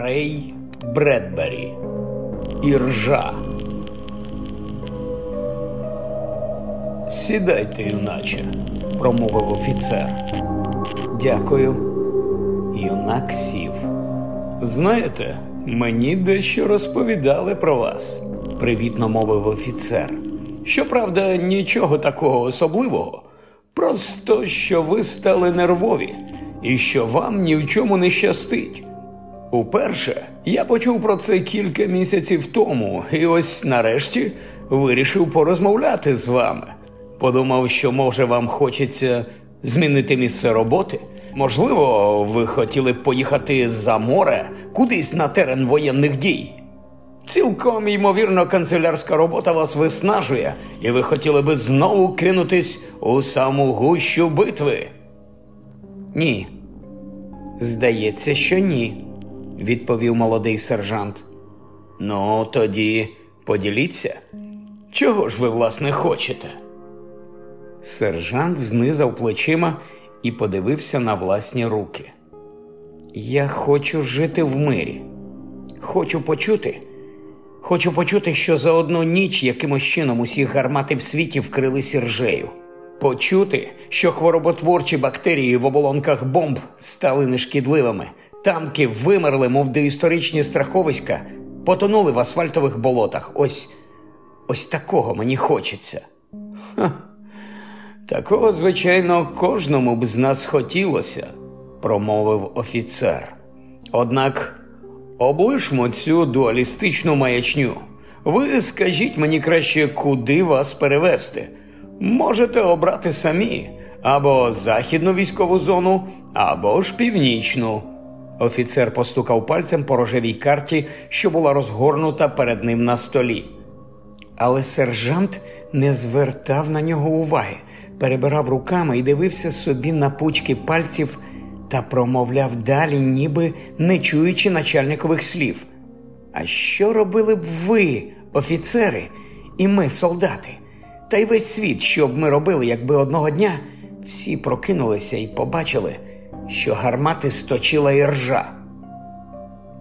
Рей Бредбері. Іржа. Сідайте, юначе, промовив офіцер. Дякую. Юнак сів. Знаєте, мені дещо розповідали про вас, привітно мовив офіцер. Щоправда, нічого такого особливого. Просто що ви стали нервові і що вам ні в чому не щастить. Уперше я почув про це кілька місяців тому, і ось нарешті вирішив порозмовляти з вами. Подумав, що може вам хочеться змінити місце роботи. Можливо, ви хотіли б поїхати за море кудись на терен воєнних дій. Цілком ймовірно, канцелярська робота вас виснажує, і ви хотіли би знову кинутись у саму гущу битви. Ні. Здається, що ні, відповів молодий сержант. Ну, тоді поділіться. Чого ж ви, власне, хочете? Сержант знизав плечима і подивився на власні руки. Я хочу жити в мирі. Хочу почути. Хочу почути, що за одну ніч якимось чином усі гармати в світі вкрили сіржею. Почути, що хвороботворчі бактерії в оболонках бомб стали нешкідливими, танки вимерли, мов доісторичні страховиська, потонули в асфальтових болотах. Ось ось такого мені хочеться. Ха. Такого, звичайно, кожному б з нас хотілося, промовив офіцер. Однак облишмо цю дуалістичну маячню. Ви скажіть мені краще, куди вас перевести. Можете обрати самі або західну військову зону, або ж північну. Офіцер постукав пальцем по рожевій карті, що була розгорнута перед ним на столі. Але сержант не звертав на нього уваги, перебирав руками і дивився собі на пучки пальців та промовляв далі, ніби не чуючи начальникових слів. А що робили б ви, офіцери, і ми, солдати? Та й весь світ, що б ми робили, якби одного дня всі прокинулися і побачили, що гармати сточила іржа.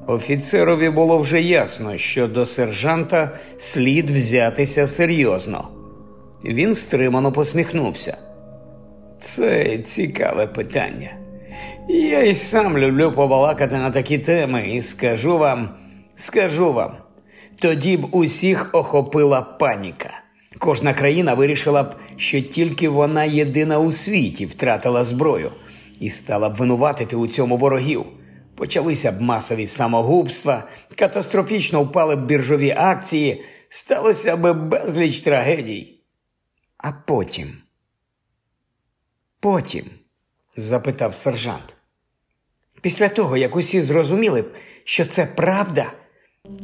Офіцерові було вже ясно, що до сержанта слід взятися серйозно. Він стримано посміхнувся. Це цікаве питання. Я й сам люблю побалакати на такі теми, і скажу вам, скажу вам, тоді б усіх охопила паніка. Кожна країна вирішила б, що тільки вона єдина у світі втратила зброю і стала б винуватити у цьому ворогів. Почалися б масові самогубства, катастрофічно впали б біржові акції, сталося б безліч трагедій. А потім. Потім, запитав сержант. Після того, як усі зрозуміли б, що це правда,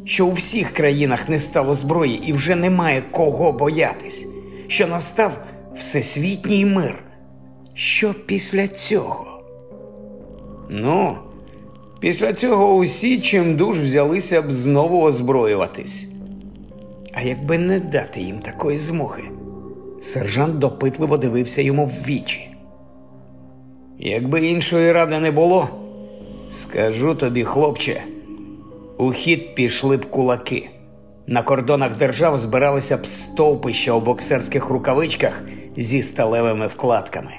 що у всіх країнах не стало зброї і вже немає кого боятись, що настав всесвітній мир. Що після цього? Ну, після цього усі чимдуж взялися б знову озброюватись. А якби не дати їм такої змоги, сержант допитливо дивився йому в вічі. Якби іншої ради не було, скажу тобі, хлопче, у хід пішли б кулаки. На кордонах держав збиралися б стовпища у боксерських рукавичках зі сталевими вкладками.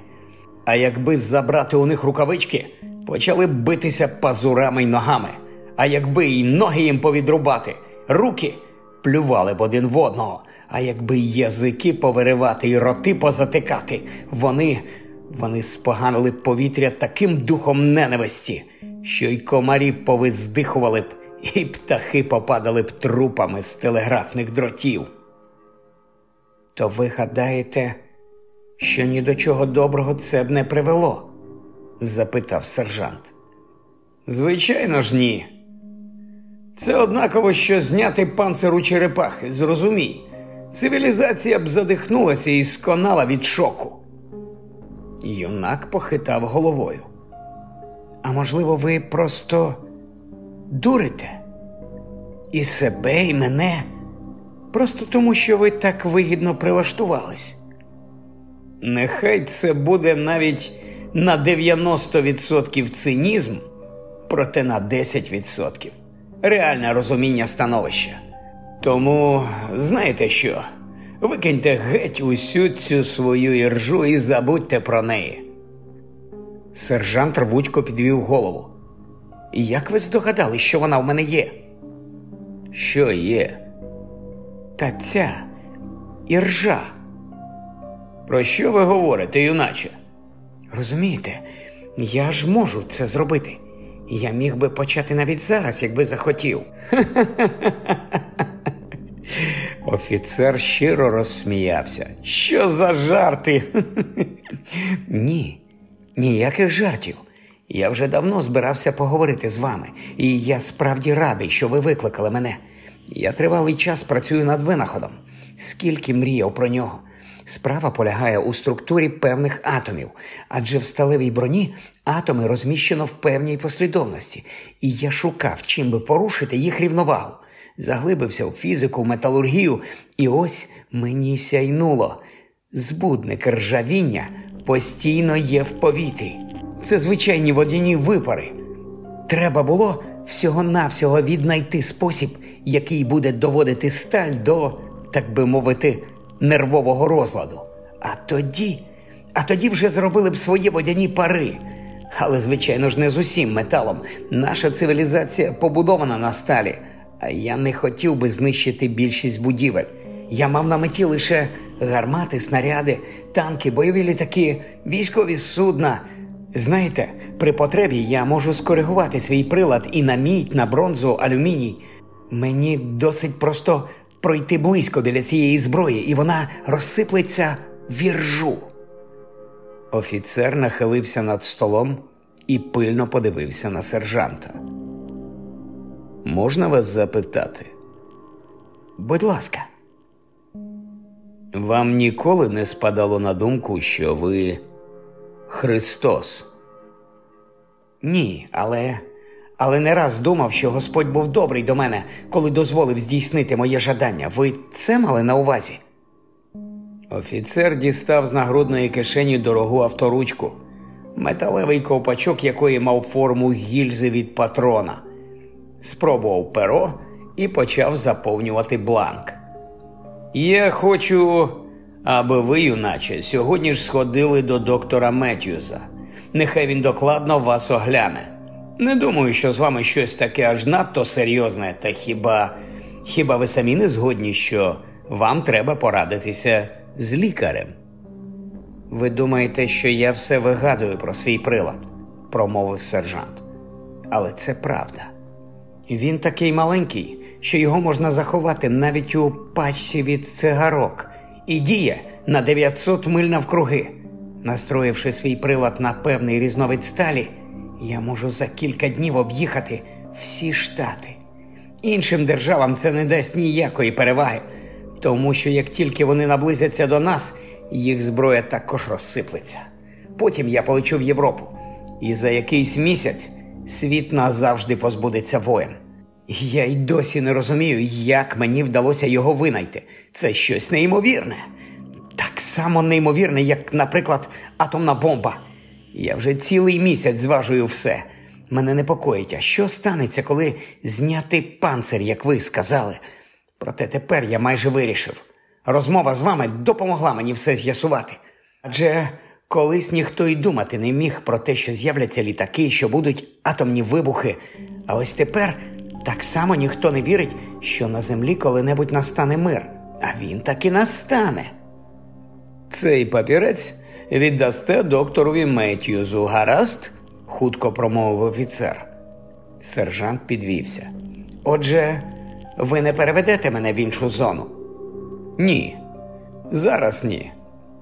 А якби забрати у них рукавички, почали б битися пазурами й ногами. А якби й ноги їм повідрубати, руки плювали б один в одного. А якби язики повиривати і роти позатикати, вони вони споганили повітря таким духом ненависті, що й комарі повиздихували б, і птахи попадали б трупами з телеграфних дротів. То ви гадаєте, що ні до чого доброго це б не привело? запитав сержант. Звичайно ж, ні. Це однаково, що зняти панцир у черепахи, зрозумій. Цивілізація б задихнулася і сконала від шоку. Юнак похитав головою. А можливо, ви просто дурите і себе, і мене, просто тому, що ви так вигідно прилаштувались. Нехай це буде навіть на 90% цинізм, проте на 10% реальне розуміння становища. Тому знаєте що? Викиньте геть усю цю свою іржу і забудьте про неї. Сержант рвучко підвів голову. Як ви здогадали, що вона в мене є? Що є? Та ця іржа. Про що ви говорите, юначе? Розумієте, я ж можу це зробити. Я міг би почати навіть зараз, якби захотів. Офіцер щиро розсміявся. Що за жарти? Ні, ніяких жартів. Я вже давно збирався поговорити з вами, і я справді радий, що ви викликали мене. Я тривалий час працюю над винаходом. Скільки мріяв про нього. Справа полягає у структурі певних атомів, адже в сталевій броні атоми розміщено в певній послідовності, і я шукав, чим би порушити їх рівновагу. Заглибився в фізику, в металургію, і ось мені сяйнуло. Збудник ржавіння постійно є в повітрі. Це звичайні водяні випари. Треба було всього-навсього віднайти спосіб, який буде доводити сталь до, так би мовити, нервового розладу. А тоді, а тоді вже зробили б свої водяні пари. Але, звичайно ж, не з усім металом. Наша цивілізація побудована на сталі, а я не хотів би знищити більшість будівель. Я мав на меті лише гармати, снаряди, танки, бойові літаки, військові судна. Знаєте, при потребі я можу скоригувати свій прилад і на мідь, на бронзу, алюміній. Мені досить просто пройти близько біля цієї зброї, і вона розсиплеться в іржу. Офіцер нахилився над столом і пильно подивився на сержанта. Можна вас запитати? Будь ласка. Вам ніколи не спадало на думку, що ви Христос? Ні, але але не раз думав, що Господь був добрий до мене, коли дозволив здійснити моє жадання. Ви це мали на увазі? Офіцер дістав з нагрудної кишені дорогу авторучку, металевий ковпачок якої мав форму гільзи від патрона. Спробував перо і почав заповнювати бланк. Я хочу, аби ви, юначе, сьогодні ж сходили до доктора Меттюза. Нехай він докладно вас огляне. Не думаю, що з вами щось таке аж надто серйозне, та хіба хіба ви самі не згодні, що вам треба порадитися з лікарем? Ви думаєте, що я все вигадую про свій прилад, промовив сержант. Але це правда. Він такий маленький, що його можна заховати навіть у пачці від цигарок, і діє на 900 миль навкруги. Настроївши свій прилад на певний різновид сталі. Я можу за кілька днів об'їхати всі штати. Іншим державам це не дасть ніякої переваги, тому що як тільки вони наблизяться до нас, їх зброя також розсиплеться. Потім я полечу в Європу, і за якийсь місяць світ назавжди позбудеться воєн. Я й досі не розумію, як мені вдалося його винайти. Це щось неймовірне. Так само неймовірне, як, наприклад, атомна бомба. Я вже цілий місяць зважую все. Мене непокоїть, а що станеться, коли зняти панцир, як ви сказали. Проте тепер я майже вирішив. Розмова з вами допомогла мені все з'ясувати. Адже колись ніхто й думати не міг про те, що з'являться літаки, що будуть атомні вибухи. А ось тепер так само ніхто не вірить, що на землі коли-небудь настане мир. А він таки настане. Цей папірець віддасте докторові Меттьюзу, гаразд? хутко промовив офіцер. Сержант підвівся. Отже, ви не переведете мене в іншу зону? Ні. Зараз ні.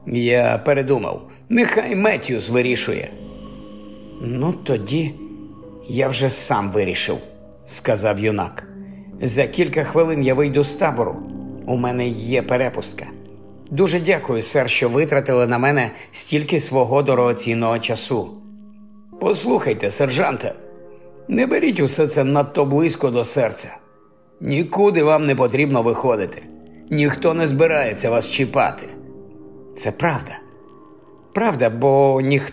Я передумав. Нехай Меттьюз вирішує. Ну, тоді я вже сам вирішив, сказав юнак. За кілька хвилин я вийду з табору. У мене є перепустка. Дуже дякую, сер, що витратили на мене стільки свого дорогоцінного часу. Послухайте, сержанте, не беріть усе це надто близько до серця. Нікуди вам не потрібно виходити. Ніхто не збирається вас чіпати. Це правда. Правда, бо ніхто.